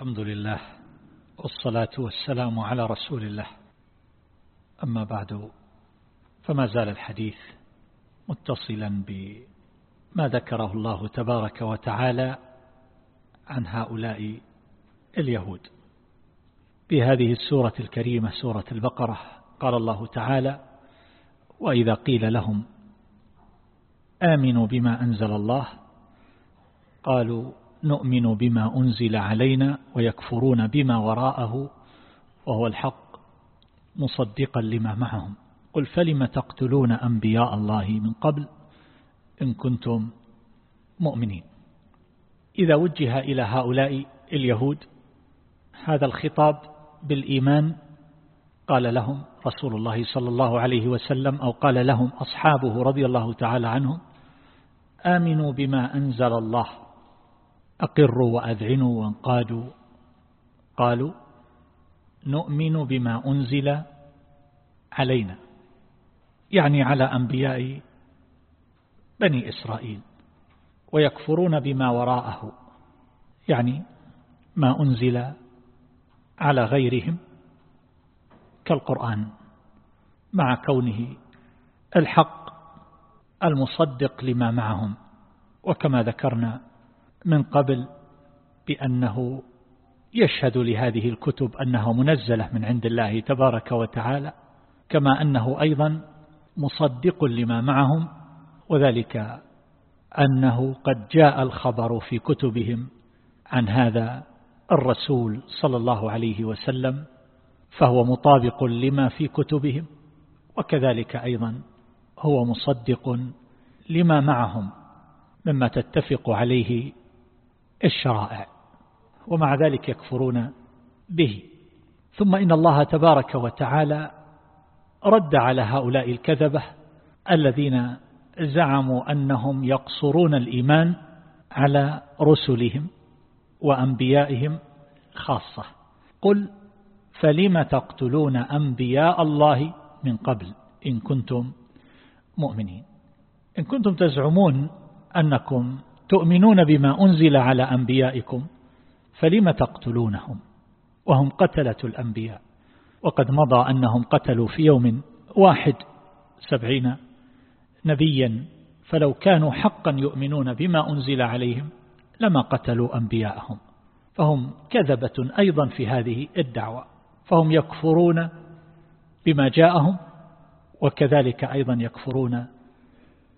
الحمد لله والصلاة والسلام على رسول الله. أما بعد فما زال الحديث متصلا بما ذكره الله تبارك وتعالى عن هؤلاء اليهود. بهذه السورة الكريمة سورة البقرة قال الله تعالى وإذا قيل لهم آمنوا بما أنزل الله قالوا نؤمن بما أنزل علينا ويكفرون بما وراءه وهو الحق مصدقا لما معهم. قل فلم تقتلون أنبياء الله من قبل إن كنتم مؤمنين. إذا وجه إلى هؤلاء اليهود هذا الخطاب بالإيمان قال لهم رسول الله صلى الله عليه وسلم أو قال لهم أصحابه رضي الله تعالى عنهم آمنوا بما أنزل الله. أقروا وأذعنوا وانقادوا. قالوا نؤمن بما أنزل علينا. يعني على أنبياء بني إسرائيل. ويكفرون بما وراءه. يعني ما أنزل على غيرهم كالقرآن مع كونه الحق المصدق لما معهم. وكما ذكرنا من قبل بأنه يشهد لهذه الكتب أنها منزلة من عند الله تبارك وتعالى كما أنه أيضا مصدق لما معهم وذلك أنه قد جاء الخبر في كتبهم عن هذا الرسول صلى الله عليه وسلم فهو مطابق لما في كتبهم وكذلك أيضا هو مصدق لما معهم مما تتفق عليه الشرائع ومع ذلك يكفرون به. ثم إن الله تبارك وتعالى رد على هؤلاء الكذبة الذين زعموا أنهم يقصرون الإيمان على رسلهم وأنبيائهم خاصة. قل فلم تقتلون أنبياء الله من قبل إن كنتم مؤمنين؟ إن كنتم تزعمون أنكم تؤمنون بما أنزل على أنبيائكم فلم تقتلونهم؟ وهم قتلة الأنبياء. وقد مضى أنهم قتلوا في يوم واحد سبعين نبيا فلو كانوا حقا يؤمنون بما أنزل عليهم لما قتلوا أنبياءهم. فهم كذبة أيضا في هذه الدعوة. فهم يكفرون بما جاءهم وكذلك أيضا يكفرون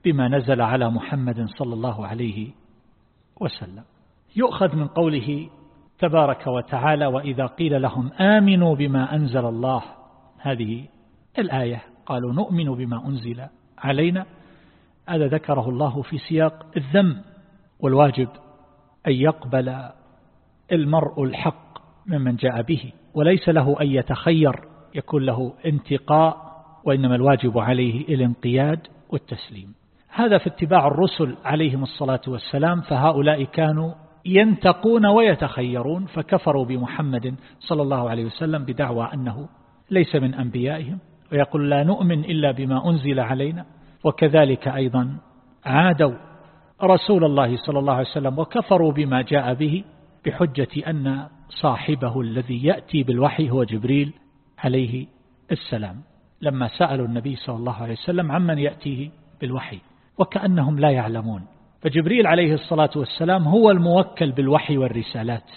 بما نزل على محمد صلى الله عليه وسلم. يؤخذ من قوله تبارك وتعالى وإذا قيل لهم آمنوا بما أنزل الله. هذه الآية قالوا نؤمن بما أنزل علينا. هذا ذكره الله في سياق الذم والواجب أن يقبل المرء الحق ممن جاء به وليس له أن يتخير يكون له انتقاء وإنما الواجب عليه الانقياد والتسليم. هذا في اتباع الرسل عليهم الصلاة والسلام فهؤلاء كانوا ينتقون ويتخيرون فكفروا بمحمد صلى الله عليه وسلم بدعوى أنه ليس من أنبيائهم ويقول لا نؤمن إلا بما أنزل علينا وكذلك أيضا عادوا رسول الله صلى الله عليه وسلم وكفروا بما جاء به بحجة أن صاحبه الذي يأتي بالوحي هو جبريل عليه السلام. لما سألوا النبي صلى الله عليه وسلم عمن يأتيه بالوحي وكأنهم لا يعلمون. فجبريل عليه الصلاة والسلام هو الموكل بالوحي والرسالات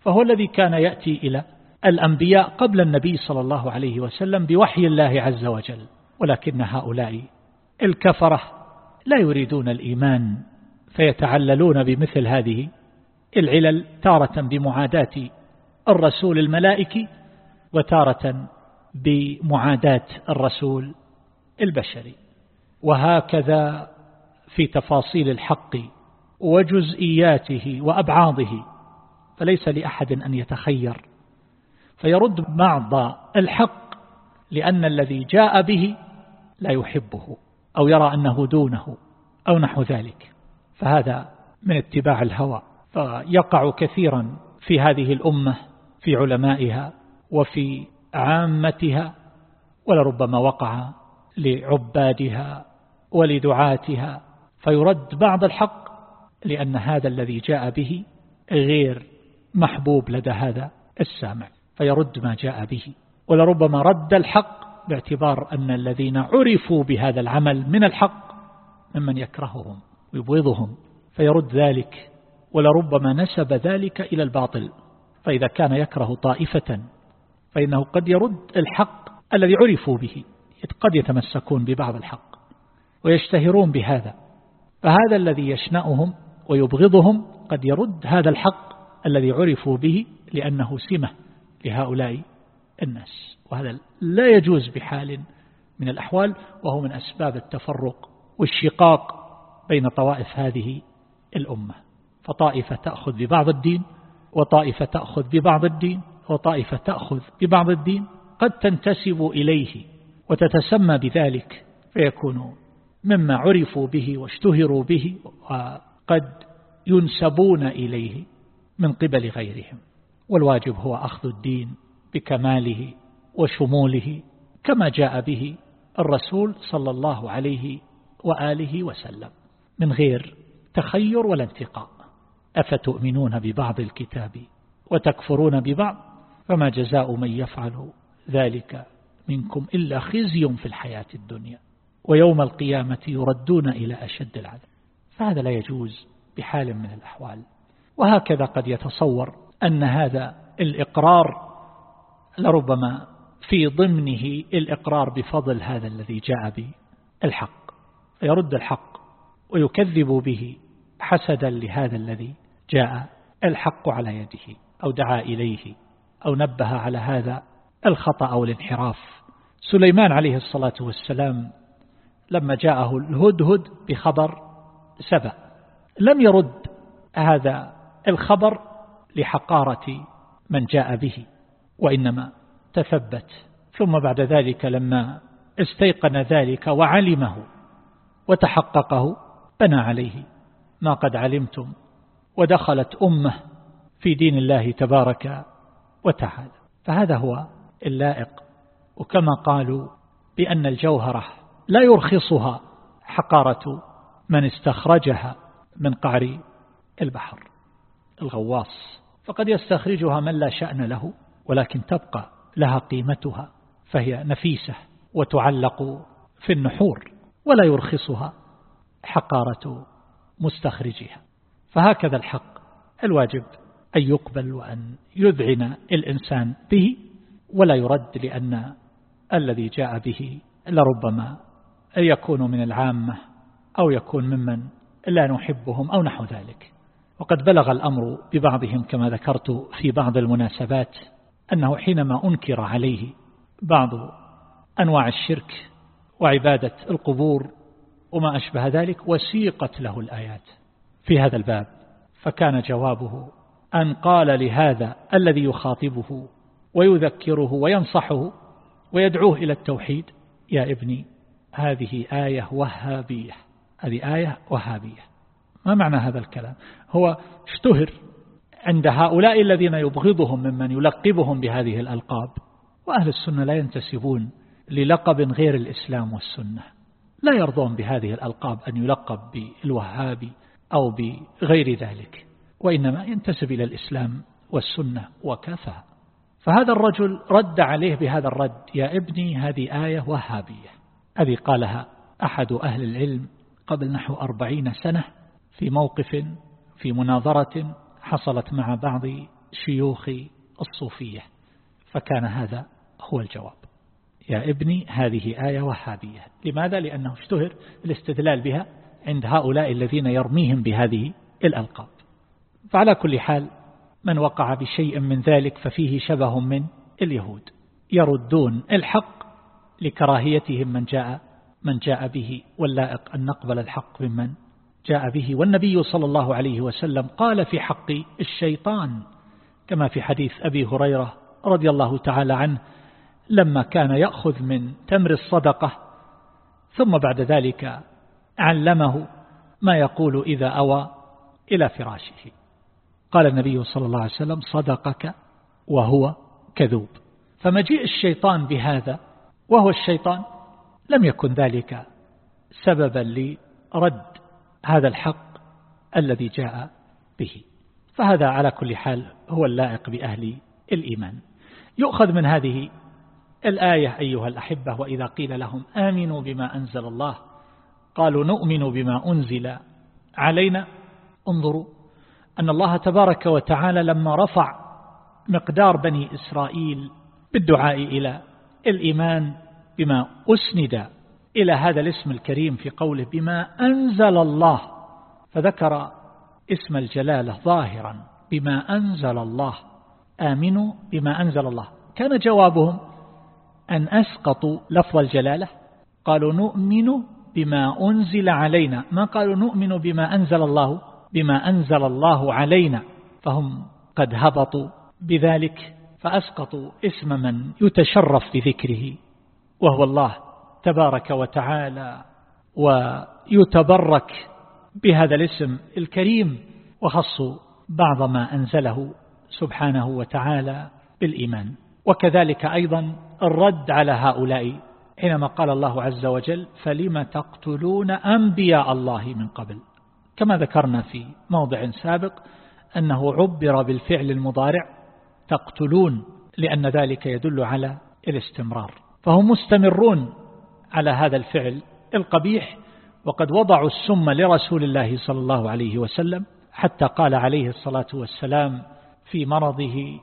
فهو الذي كان يأتي إلى الأنبياء قبل النبي صلى الله عليه وسلم بوحي الله عز وجل. ولكن هؤلاء الكفرة لا يريدون الإيمان فيتعللون بمثل هذه العلل تارة بمعاداة الرسول الملائكي وتارة بمعاداة الرسول البشري. وهكذا في تفاصيل الحق وجزئياته وأبعاضه فليس لأحد أن يتخير. فيرد بعض الحق لأن الذي جاء به لا يحبه أو يرى أنه دونه أو نحو ذلك. فهذا من اتباع الهوى. فيقع كثيرا في هذه الأمة في علمائها وفي عامتها ولربما وقع لعبادها ولدعاتها فيرد بعض الحق لأن هذا الذي جاء به غير محبوب لدى هذا السامع فيرد ما جاء به. ولربما رد الحق باعتبار أن الذين عرفوا بهذا العمل من الحق ممن يكرههم ويبغضهم فيرد ذلك. ولربما نسب ذلك إلى الباطل فإذا كان يكره طائفة فإنه قد يرد الحق الذي عرفوا به قد يتمسكون ببعض الحق. ويشتهرون بهذا. فهذا الذي يشنأهم ويبغضهم قد يرد هذا الحق الذي عرفوا به لأنه سمة لهؤلاء الناس. وهذا لا يجوز بحال من الأحوال وهو من أسباب التفرق والشقاق بين طوائف هذه الأمة. فطائفة تأخذ ببعض الدين وطائفة تأخذ ببعض الدين وطائفة تأخذ ببعض الدين. قد تنتسب إليه وتتسمى بذلك فيكون مما عرفوا به واشتهروا به وقد ينسبون إليه من قبل غيرهم. والواجب هو أخذ الدين بكماله وشموله كما جاء به الرسول صلى الله عليه وآله وسلم. من غير تخير ولا انتقاء. أفتؤمنون ببعض الكتاب وتكفرون ببعض؟ فما جزاء من يفعل ذلك منكم إلا خزي في الحياة الدنيا. ويوم القيامة يردون إلى أشد العذاب. فهذا لا يجوز بحال من الأحوال. وهكذا قد يتصور أن هذا الإقرار لربما في ضمنه الإقرار بفضل هذا الذي جاء به الحق فيرد الحق ويكذب به حسدا لهذا الذي جاء الحق على يده أو دعا إليه أو نبه على هذا الخطأ أو الانحراف. سليمان عليه الصلاة والسلام لما جاءه الهدهد بخبر سبأ. لم يرد هذا الخبر لحقارة من جاء به وإنما تثبت. ثم بعد ذلك لما استيقن ذلك وعلمه وتحققه بنى عليه ما قد علمتم ودخلت أمة في دين الله تبارك وتعالى. فهذا هو اللائق. وكما قالوا بأن الجوهرة لا يرخصها حقارة من استخرجها من قعر البحر الغواص. فقد يستخرجها من لا شأن له ولكن تبقى لها قيمتها فهي نفيسة وتعلق في النحور ولا يرخصها حقارة مستخرجها فهكذا الحق الواجب أن يقبل وأن يذعن الإنسان به ولا يرد لأن الذي جاء به لربما يكون من العامة أو يكون ممن لا نحبهم أو نحو ذلك. وقد بلغ الأمر ببعضهم كما ذكرت في بعض المناسبات أنه حينما أنكر عليه بعض أنواع الشرك وعبادة القبور وما أشبه ذلك وسيقت له الآيات في هذا الباب. فكان جوابه أن قال لهذا الذي يخاطبه ويذكره وينصحه ويدعوه إلى التوحيد يا ابني هذه آية وهابية. هذه آية وهابية. ما معنى هذا الكلام؟ هو اشتهر عند هؤلاء الذين يبغضهم ممن يلقبهم بهذه الألقاب. وأهل السنة لا ينتسبون للقب غير الإسلام والسنة. لا يرضون بهذه الألقاب أن يلقب بالوهابي أو بغير ذلك. وإنما ينتسب إلى الإسلام والسنة وكفى. فهذا الرجل رد عليه بهذا الرد يا ابني هذه آية وهابية. هذه قالها أحد أهل العلم قبل نحو أربعين سنة في موقف في مناظرة حصلت مع بعض شيوخ الصوفية فكان هذا هو الجواب. يا ابني هذه آية وهابية. لماذا؟ لأنه اشتهر الاستدلال بها عند هؤلاء الذين يرميهم بهذه الألقاب. فعلى كل حال من وقع بشيء من ذلك ففيه شبه من اليهود. يردون الحق لكراهيتهم من جاء من جاء به واللائق أن نقبل الحق ممن جاء به. والنبي صلى الله عليه وسلم قال في حق الشيطان كما في حديث أبي هريرة رضي الله تعالى عنه لما كان يأخذ من تمر الصدقة ثم بعد ذلك علمه ما يقول إذا أوى إلى فراشه. قال النبي صلى الله عليه وسلم صدقك وهو كذوب. فمجيء الشيطان بهذا وهو الشيطان. لم يكن ذلك سببا لرد هذا الحق الذي جاء به. فهذا على كل حال هو اللائق بأهل الإيمان. يؤخذ من هذه الآية أيها الأحبة وإذا قيل لهم آمنوا بما أنزل الله قالوا نؤمن بما أنزل علينا. انظروا أن الله تبارك وتعالى لما رفع مقدار بني إسرائيل بالدعاء إلى الإيمان بما أسند إلى هذا الاسم الكريم في قوله بما أنزل الله فذكر اسم الجلالة ظاهرا بما أنزل الله آمنوا بما أنزل الله. كان جوابهم أن أسقطوا لفظ الجلالة. قالوا نؤمن بما أنزل علينا. ما قالوا نؤمن بما أنزل الله؟ بما أنزل الله علينا. فهم قد هبطوا بذلك. فأسقطوا اسم من يتشرف بذكره وهو الله تبارك وتعالى ويتبرك بهذا الاسم الكريم وخصوا بعض ما أنزله سبحانه وتعالى بالإيمان. وكذلك أيضا الرد على هؤلاء حينما قال الله عز وجل فلم تقتلون أنبياء الله من قبل؟ كما ذكرنا في موضع سابق أنه عبر بالفعل المضارع تقتلون لأن ذلك يدل على الاستمرار. فهم مستمرون على هذا الفعل القبيح وقد وضعوا السم لرسول الله صلى الله عليه وسلم حتى قال عليه الصلاة والسلام في مرضه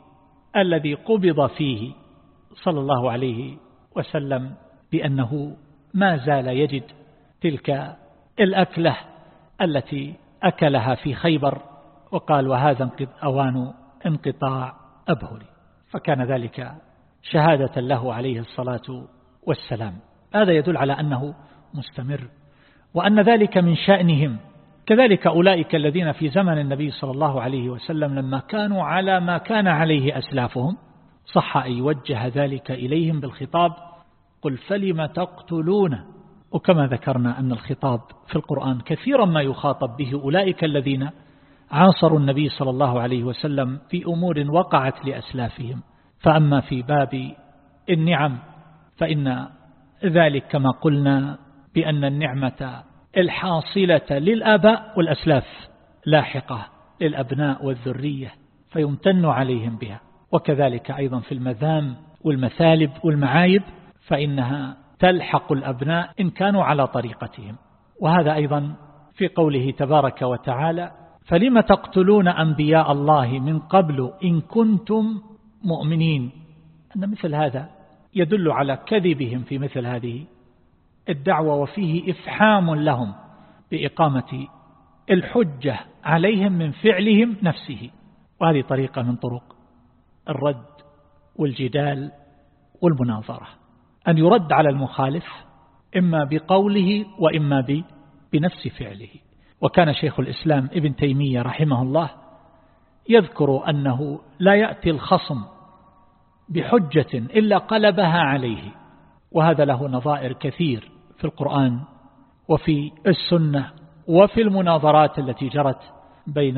الذي قبض فيه صلى الله عليه وسلم بأنه ما زال يجد تلك الأكلة التي أكلها في خيبر. وقال وهذا أوان انقطاع. أبهري. فكان ذلك شهادة له عليه الصلاة والسلام. هذا يدل على أنه مستمر وأن ذلك من شأنهم. كذلك أولئك الذين في زمن النبي صلى الله عليه وسلم لما كانوا على ما كان عليه أسلافهم صح أن يوجه ذلك إليهم بالخطاب قل فلم تقتلون؟ وكما ذكرنا أن الخطاب في القرآن كثيرا ما يخاطب به أولئك الذين عاصروا النبي صلى الله عليه وسلم في أمور وقعت لأسلافهم. فأما في باب النعم فإن ذلك كما قلنا بأن النعمة الحاصلة للآباء والأسلاف لاحقة للأبناء والذرية فيمتن عليهم بها. وكذلك أيضا في المذام والمثالب والمعايب فإنها تلحق الأبناء إن كانوا على طريقتهم. وهذا أيضا في قوله تبارك وتعالى فلم تقتلون أنبياء الله من قبل إن كنتم مؤمنين؟ أن مثل هذا يدل على كذبهم في مثل هذه الدعوة وفيه إفحام لهم بإقامة الحجة عليهم من فعلهم نفسه. وهذه طريقة من طرق الرد والجدال والمناظرة. أن يرد على المخالف إما بقوله وإما بنفس فعله. وكان شيخ الإسلام ابن تيمية رحمه الله يذكر أنه لا يأتي الخصم بحجة إلا قلبها عليه وهذا له نظائر كثير في القرآن وفي السنة وفي المناظرات التي جرت بين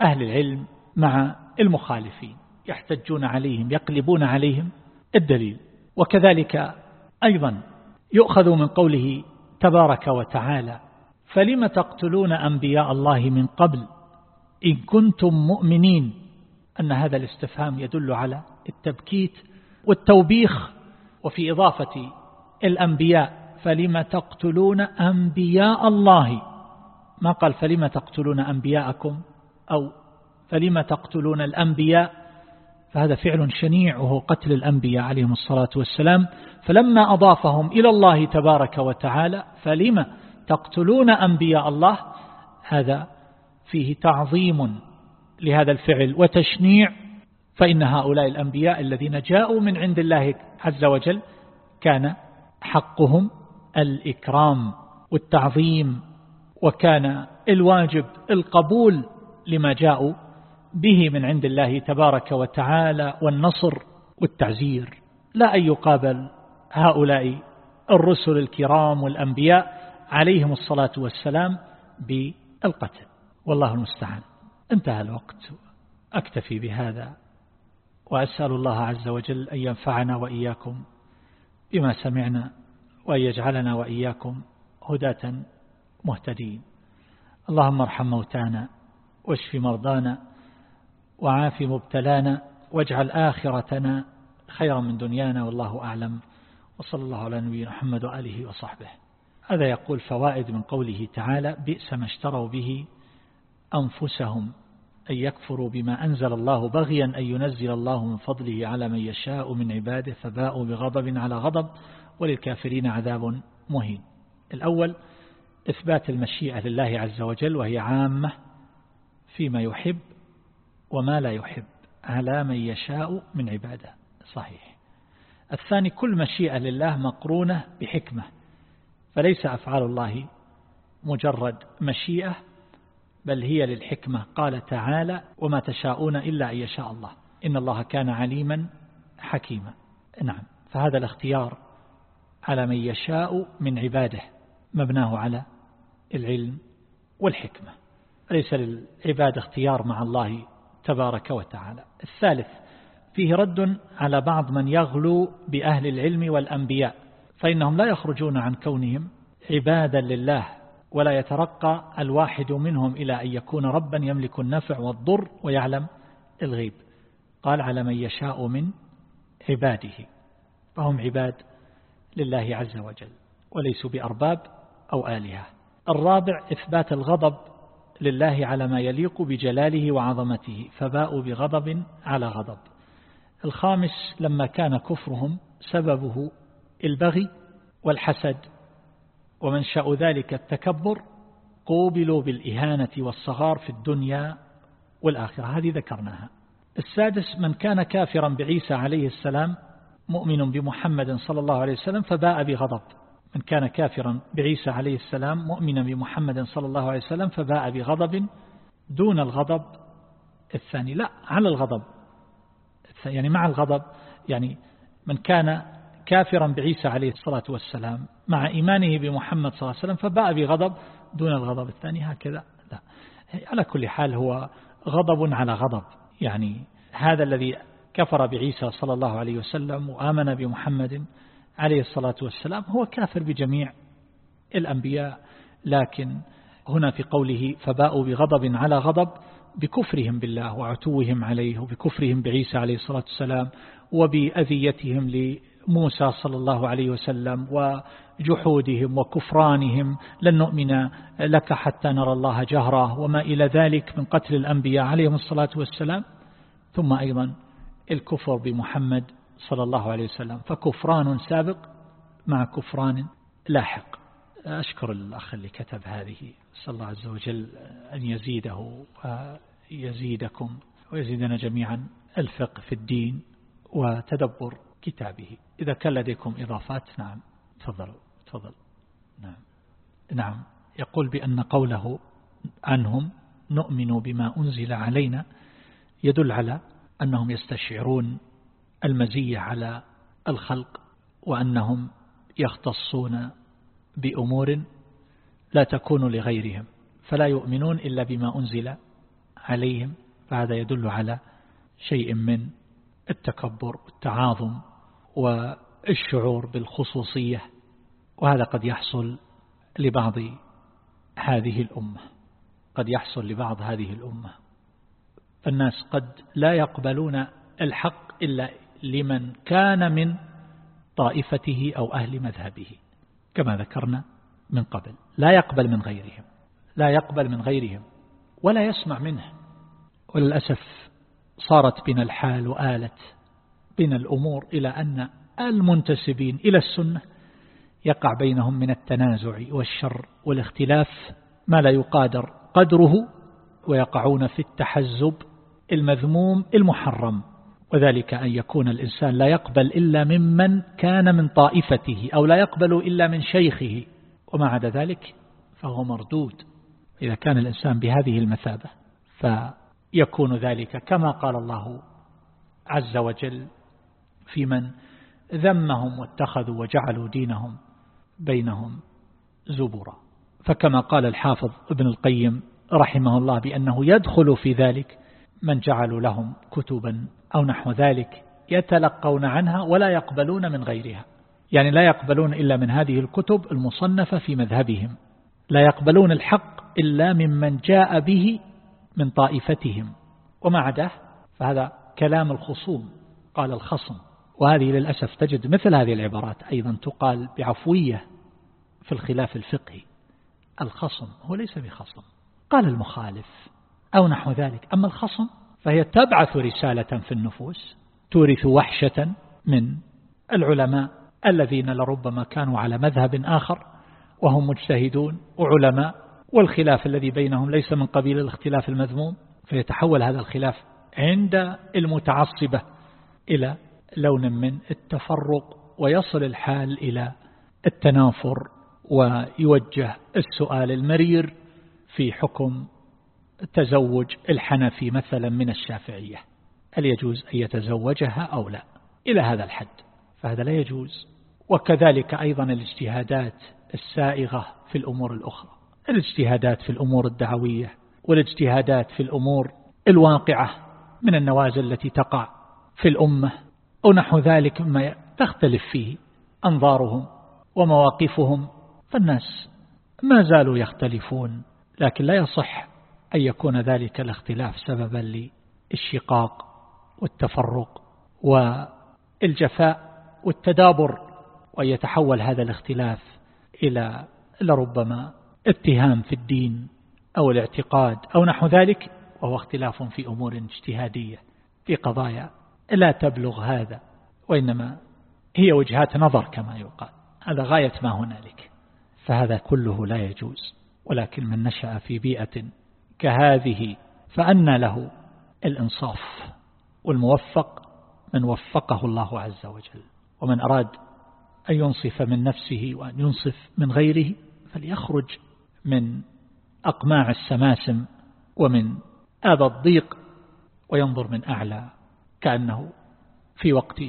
أهل العلم مع المخالفين يحتجون عليهم يقلبون عليهم الدليل. وكذلك أيضا يؤخذ من قوله تبارك وتعالى فلم تقتلون أنبياء الله من قبل إن كنتم مؤمنين؟ أن هذا الاستفهام يدل على التبكيت والتوبيخ. وفي إضافة الأنبياء فلم تقتلون أنبياء الله؟ ما قال فلم تقتلون أنبياءكم؟ أو فلم تقتلون الأنبياء؟ فهذا فعل شنيع وهو قتل الأنبياء عليهم الصلاة والسلام. فلما أضافهم إلى الله تبارك وتعالى فلم تقتلون أنبياء الله هذا فيه تعظيم لهذا الفعل وتشنيع فإن هؤلاء الأنبياء الذين جاءوا من عند الله عز وجل كان حقهم الإكرام والتعظيم وكان الواجب القبول لما جاءوا به من عند الله تبارك وتعالى والنصر والتعزير. لا أن يقابل هؤلاء الرسل الكرام والأنبياء عليهم الصلاة والسلام بالقتل. والله المستعان. انتهى الوقت. أكتفي بهذا. وأسأل الله عز وجل أن ينفعنا وإياكم بما سمعنا وأن يجعلنا وإياكم هداة مهتدين. اللهم ارحم موتانا واشف مرضانا وعاف مبتلانا واجعل آخرتنا خيرا من دنيانا والله أعلم. وصلى الله على نبينا محمد وآله وصحبه. هذا يقول فوائد من قوله تعالى بئس ما اشتروا به أنفسهم أن يكفروا بما أنزل الله بغيا أن ينزل الله من فضله على من يشاء من عباده فباءوا بغضب على غضب وللكافرين عذاب مهين. الأول إثبات المشيئة لله عز وجل وهي عامة فيما يحب وما لا يحب على من يشاء من عباده. صحيح. الثاني كل مشيئة لله مقرونة بحكمة. فليس أفعال الله مجرد مشيئة بل هي للحكمة. قال تعالى وما تشاءون إلا أن يشاء الله. إن الله كان عليما حكيما. نعم. فهذا الاختيار على من يشاء من عباده مبناه على العلم والحكمة. ليس للعباد اختيار مع الله تبارك وتعالى. الثالث فيه رد على بعض من يغلو بأهل العلم والأنبياء. فإنهم لا يخرجون عن كونهم عبادا لله ولا يترقى الواحد منهم إلى أن يكون ربا يملك النفع والضر ويعلم الغيب. قال على من يشاء من عباده. فهم عباد لله عز وجل وليسوا بأرباب أو آلهة. الرابع إثبات الغضب لله على ما يليق بجلاله وعظمته فباءوا بغضب على غضب. الخامس لما كان كفرهم سببه البغي والحسد. ومنشأ ذلك التكبر قوبلوا بالإهانة والصغار في الدنيا والآخرة. هذه ذكرناها. السادس من كان كافرا بعيسى عليه السلام مؤمن بمحمد صلى الله عليه وسلم فباء بغضب. من كان كافرا بعيسى عليه السلام مؤمنا بمحمد صلى الله عليه وسلم فباء بغضب. دون الغضب الثاني. لا على الغضب يعني مع الغضب. يعني من كان كافرا بعيسى عليه الصلاة والسلام مع إيمانه بمحمد صلى الله عليه وسلم فباء بغضب دون الغضب الثاني هكذا. لا. على كل حال هو غضب على غضب. يعني هذا الذي كفر بعيسى صلى الله عليه وسلم وآمن بمحمد عليه الصلاة والسلام هو كافر بجميع الأنبياء لكن هنا في قوله فباءوا بغضب على غضب بكفرهم بالله وعتوهم عليه وبكفرهم بعيسى عليه الصلاة والسلام وبأذيتهم لموسى صلى الله عليه وسلم وجحودهم وكفرانهم لن نؤمن لك حتى نرى الله جهرة وما إلى ذلك من قتل الأنبياء عليهم الصلاة والسلام. ثم أيضا الكفر بمحمد صلى الله عليه وسلم فكفران سابق مع كفران لاحق. أشكر الأخ اللي كتب هذه صلى الله عز وجل أن يزيده ويزيدكم ويزيدنا جميعا الفقه في الدين وتدبر كتابه. إذا كان لديكم إضافات نعم. تفضلوا تفضل. نعم. نعم. يقول بأن قوله عنهم نؤمن بما أنزل علينا يدل على أنهم يستشعرون المزية على الخلق وأنهم يختصون بأمور لا تكون لغيرهم فلا يؤمنون إلا بما أنزل عليهم. فهذا يدل على شيء من التكبر والتعاظم والشعور بالخصوصية وهذا قد يحصل لبعض هذه الأمة قد يحصل لبعض هذه الأمة. فالناس قد لا يقبلون الحق إلا لمن كان من طائفته أو أهل مذهبه كما ذكرنا من قبل. لا يقبل من غيرهم لا يقبل من غيرهم ولا يسمع منه. وللأسف صارت بنا الحال وآلت بنا الأمور إلى أن المنتسبين إلى السنة يقع بينهم من التنازع والشر والاختلاف ما لا يقادر قدره ويقعون في التحزب المذموم المحرم. وذلك أن يكون الإنسان لا يقبل إلا ممن كان من طائفته أو لا يقبل إلا من شيخه. وما عدا ذلك فهو مردود. إذا كان الإنسان بهذه المثابة فيكون ذلك كما قال الله عز وجل في من ذمهم واتخذوا وجعلوا دينهم بينهم زبورا. فكما قال الحافظ ابن القيم رحمه الله بأنه يدخل في ذلك من جعلوا لهم كتبا أو نحو ذلك يتلقون عنها ولا يقبلون من غيرها. يعني لا يقبلون إلا من هذه الكتب المصنفة في مذهبهم. لا يقبلون الحق إلا ممن جاء به من طائفتهم. وما عداه؟ فهذا كلام الخصوم قال الخصم. وهذه للأسف تجد مثل هذه العبارات أيضا تقال بعفوية في الخلاف الفقهي. الخصم هو ليس بخصم. قال المخالف أو نحو ذلك. أما الخصم فهي تبعث رسالة في النفوس تورث وحشة من العلماء الذين لربما كانوا على مذهب آخر وهم مجتهدون وعلماء والخلاف الذي بينهم ليس من قبيل الاختلاف المذموم. فيتحول هذا الخلاف عند المتعصبة إلى لون من التفرق ويصل الحال إلى التنافر ويوجه السؤال المرير في حكم تزوج الحنفي مثلا من الشافعية. هل يجوز أن يتزوجها أو لا؟ إلى هذا الحد فهذا لا يجوز. وكذلك أيضا الاجتهادات السائغة في الأمور الأخرى الاجتهادات في الأمور الدعوية والاجتهادات في الأمور الواقعة من النوازل التي تقع في الأمة. أو نحو ذلك مما تختلف فيه أنظارهم ومواقفهم فالناس ما زالوا يختلفون لكن لا يصح أن يكون ذلك الاختلاف سببا للشقاق والتفرق والجفاء والتدابر وأن يتحول هذا الاختلاف إلى لربما اتهام في الدين أو الاعتقاد أو نحو ذلك وهو اختلاف في أمور اجتهادية في قضايا لا تبلغ هذا وإنما هي وجهات نظر كما يقال. هذا غاية ما هنالك. فهذا كله لا يجوز. ولكن من نشأ في بيئة كهذه فأن له الإنصاف والموفق من وفقه الله عز وجل. ومن أراد أن ينصف من نفسه وأن ينصف من غيره فليخرج من أقماع السماسم ومن هذا الضيق وينظر من أعلى كأنه في وقت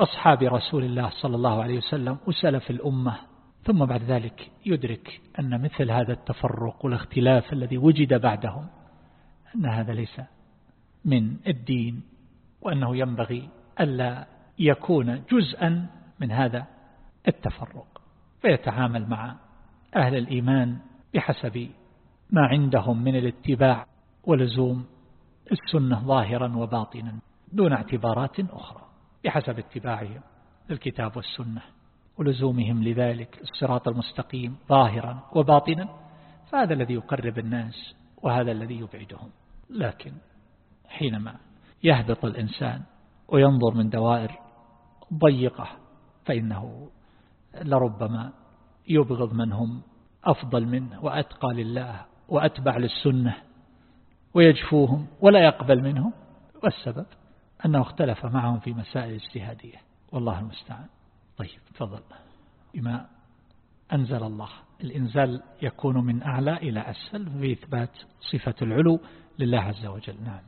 أصحاب رسول الله صلى الله عليه وسلم وسلف الأمة. ثم بعد ذلك يدرك أن مثل هذا التفرق والاختلاف الذي وجد بعدهم أن هذا ليس من الدين وأنه ينبغي ألا يكون جزءا من هذا التفرق. فيتعامل مع أهل الإيمان بحسب ما عندهم من الاتباع ولزوم السنة ظاهرا وباطنا. دون اعتبارات أخرى بحسب اتباعهم للكتاب والسنة ولزومهم لذلك الصراط المستقيم ظاهرا وباطنا فهذا الذي يقرب الناس وهذا الذي يبعدهم. لكن حينما يهبط الإنسان وينظر من دوائر ضيقة فإنه لربما يبغض من هم أفضل منه وأتقى لله وأتبع للسنة ويجفوهم ولا يقبل منهم والسبب أنه اختلف معهم في مسائل اجتهادية. والله المستعان. طيب تفضل. بما أنزل الله. الإنزال يكون من أعلى إلى أسفل في إثبات صفة العلو لله عز وجل. نعم.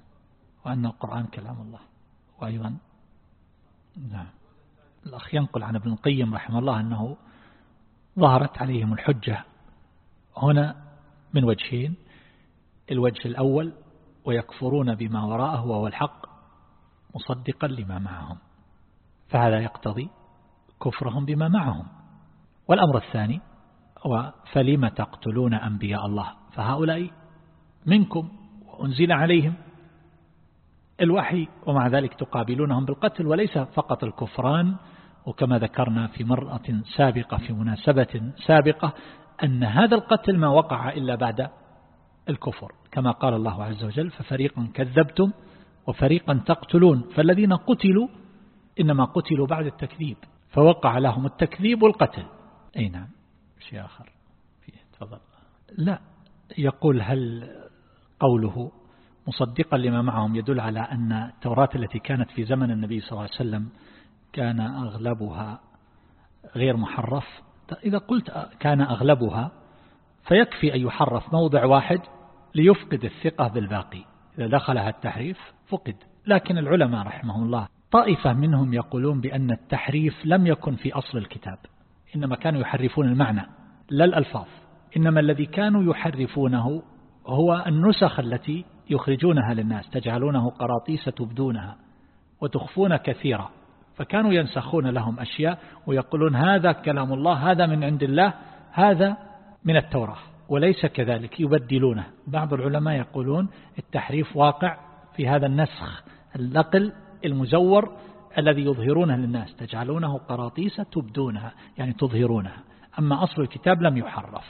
وأن القرآن كلام الله. وأيضا نعم. الأخ ينقل عن ابن القيم رحمه الله أنه ظهرت عليهم الحجة هنا من وجهين. الوجه الأول ويكفرون بما وراءه وهو الحق. مصدقا لما معهم فهذا يقتضي كفرهم بما معهم. والأمر الثاني هو فلم تقتلون أنبياء الله؟ فهؤلاء منكم وأنزل عليهم الوحي ومع ذلك تقابلونهم بالقتل وليس فقط الكفران. وكما ذكرنا في مرة سابقة في مناسبة سابقة أن هذا القتل ما وقع إلا بعد الكفر. كما قال الله عز وجل ففريقا كذبتم وفريقا تقتلون فالذين قتلوا إنما قتلوا بعد التكذيب فوقع لهم التكذيب والقتل. أي نعم شيء آخر. فيه تفضل. لا يقول هل قوله مصدقا لما معهم يدل على أن التوراة التي كانت في زمن النبي صلى الله عليه وسلم كان أغلبها غير محرف؟ إذا قلت كان أغلبها فيكفي أن يحرف موضع واحد ليفقد الثقة بالباقي. إذا دخلها التحريف فقد. لكن العلماء رحمه الله طائفة منهم يقولون بأن التحريف لم يكن في أصل الكتاب إنما كانوا يحرفون المعنى لا الألفاظ. إنما الذي كانوا يحرفونه هو النسخ التي يخرجونها للناس تجعلونه قراطيس تبدونها وتخفون كثيرا. فكانوا ينسخون لهم أشياء ويقولون هذا كلام الله هذا من عند الله هذا من التوراة. وليس كذلك يبدلونه. بعض العلماء يقولون التحريف واقع في هذا النسخ النقل المزور الذي يظهرونه للناس تجعلونه قراطيس تبدونها يعني تظهرونها. أما أصل الكتاب لم يحرف.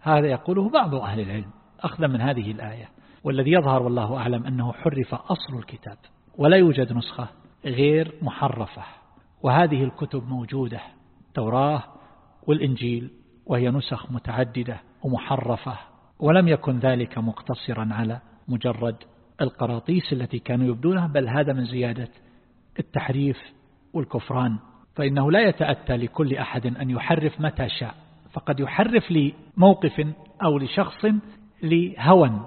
هذا يقوله بعض أهل العلم أخذا من هذه الآية. والذي يظهر والله أعلم أنه حرف أصل الكتاب ولا يوجد نسخة غير محرفة. وهذه الكتب موجودة توراة والإنجيل وهي نسخ متعددة ومحرفة ولم يكن ذلك مقتصرا على مجرد القراطيس التي كانوا يبدونها بل هذا من زيادة التحريف والكفران. فإنه لا يتأتى لكل أحد أن يحرف متى شاء فقد يحرف لموقف أو لشخص لهوى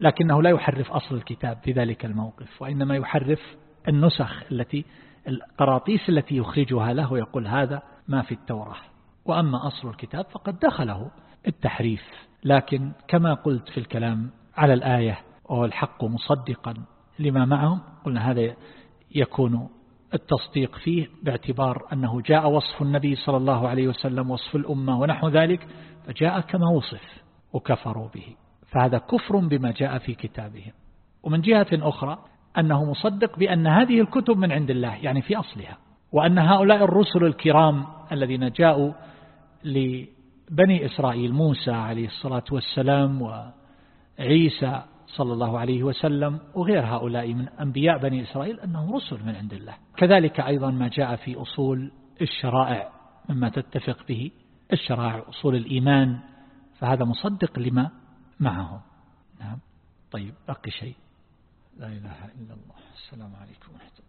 لكنه لا يحرف أصل الكتاب في ذلك الموقف وإنما يحرف النسخ التي القراطيس التي يخرجها له ويقول هذا ما في التوراة. وأما أصل الكتاب فقد دخله التحريف. لكن كما قلت في الكلام على الآية وهو الحق مصدقا لما معهم قلنا هذا يكون التصديق فيه باعتبار أنه جاء وصف النبي صلى الله عليه وسلم وصف الأمة ونحو ذلك فجاء كما وصف وكفروا به. فهذا كفر بما جاء في كتابهم. ومن جهة أخرى أنه مصدق بأن هذه الكتب من عند الله يعني في أصلها وأن هؤلاء الرسل الكرام الذين جاءوا لبني إسرائيل موسى عليه الصلاة والسلام وعيسى صلى الله عليه وسلم وغير هؤلاء من أنبياء بني إسرائيل أنهم رسل من عند الله. كذلك أيضا ما جاء في أصول الشرائع مما تتفق به الشرائع أصول الإيمان فهذا مصدق لما معهم. نعم. طيب بقي شيء؟ لا إله إلا الله. السلام عليكم ورحمة الله.